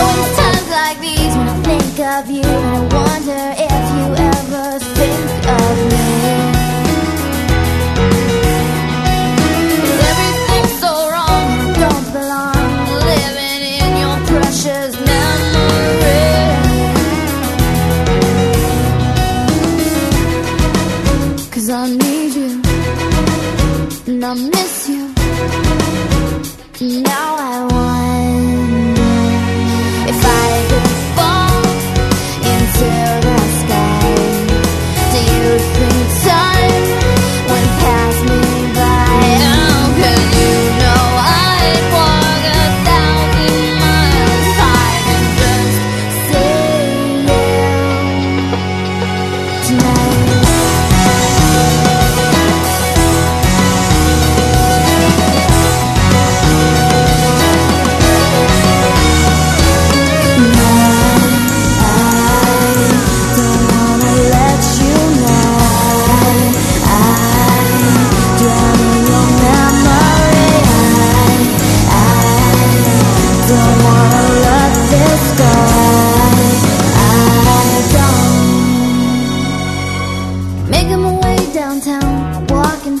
always times like these when I think of you and I wonder and I miss you. Now I want.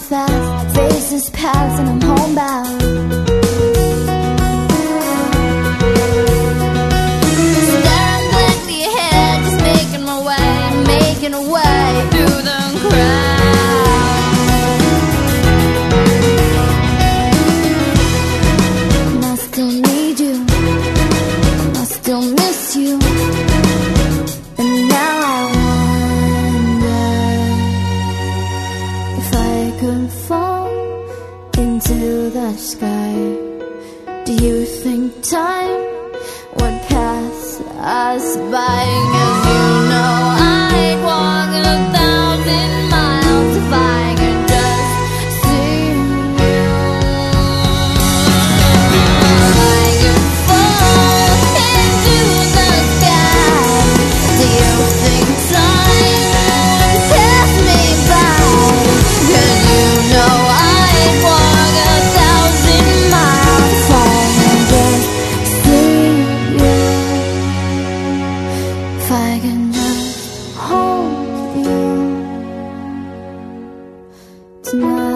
fast, faces packed and I'm homebound. could fall into the sky. Do you think time would pass us by? can just hold you tonight.